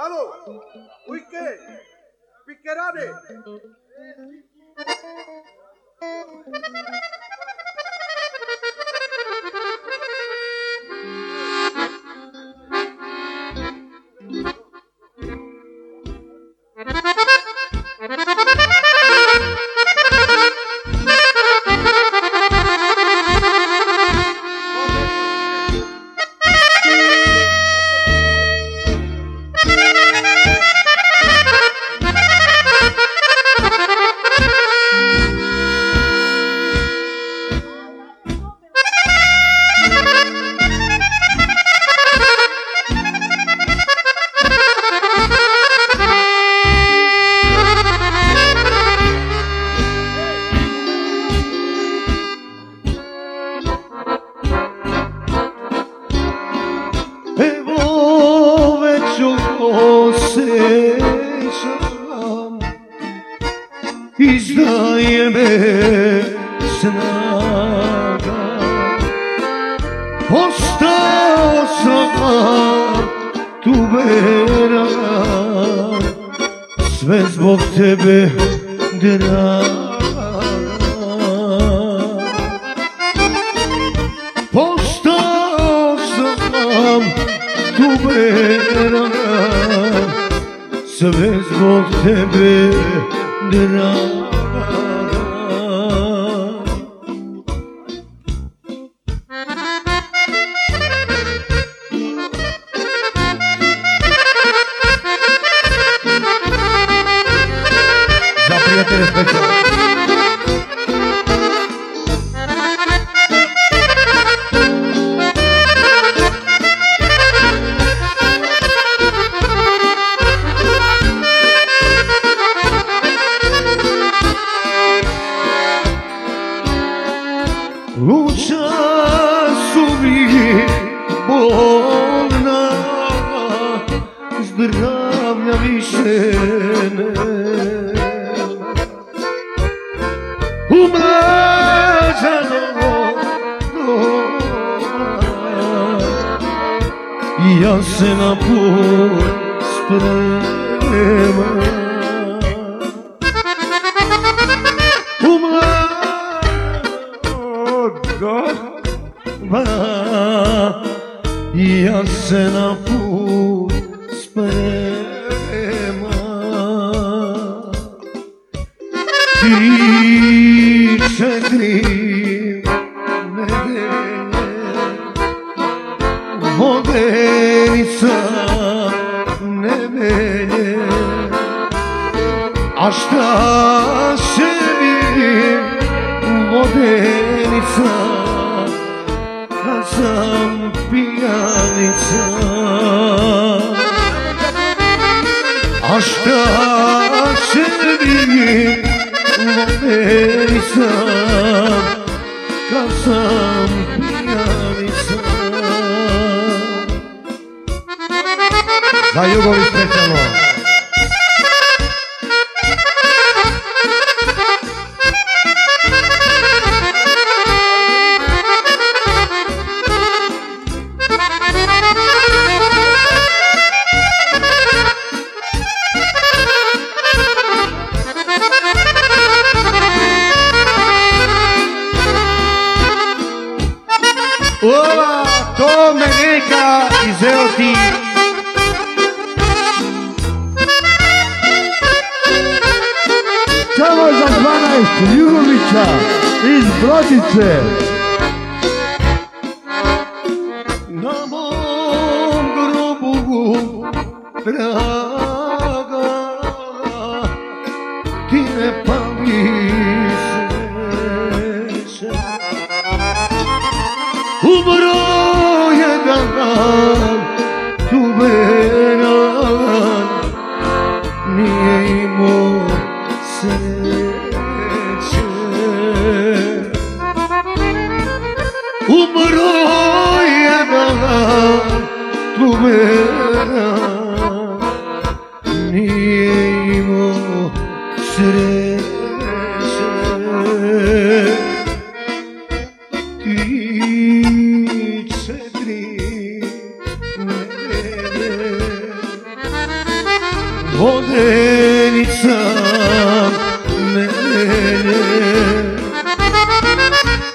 Alô, Uike, Piquerade. Izdaje me snaga Postao sam tu beran Sve zbog tebe draga Postao sam tu beran Sve zbog tebe draga Času mi bolna Zdravlja više ja se na put spremam. Umlada i ja se na put spremam. Tri, četiri nedelje A šta se vidim vodenica Kad sam pijanica A šta se vidim Jugovi specijalno Ova, Za 12 Jugovića iz Brodice. Na mom grobu draga Ti ne sreće Umro jedan dan عمرو يا بلال بمرا نيمو سري Vodenica mene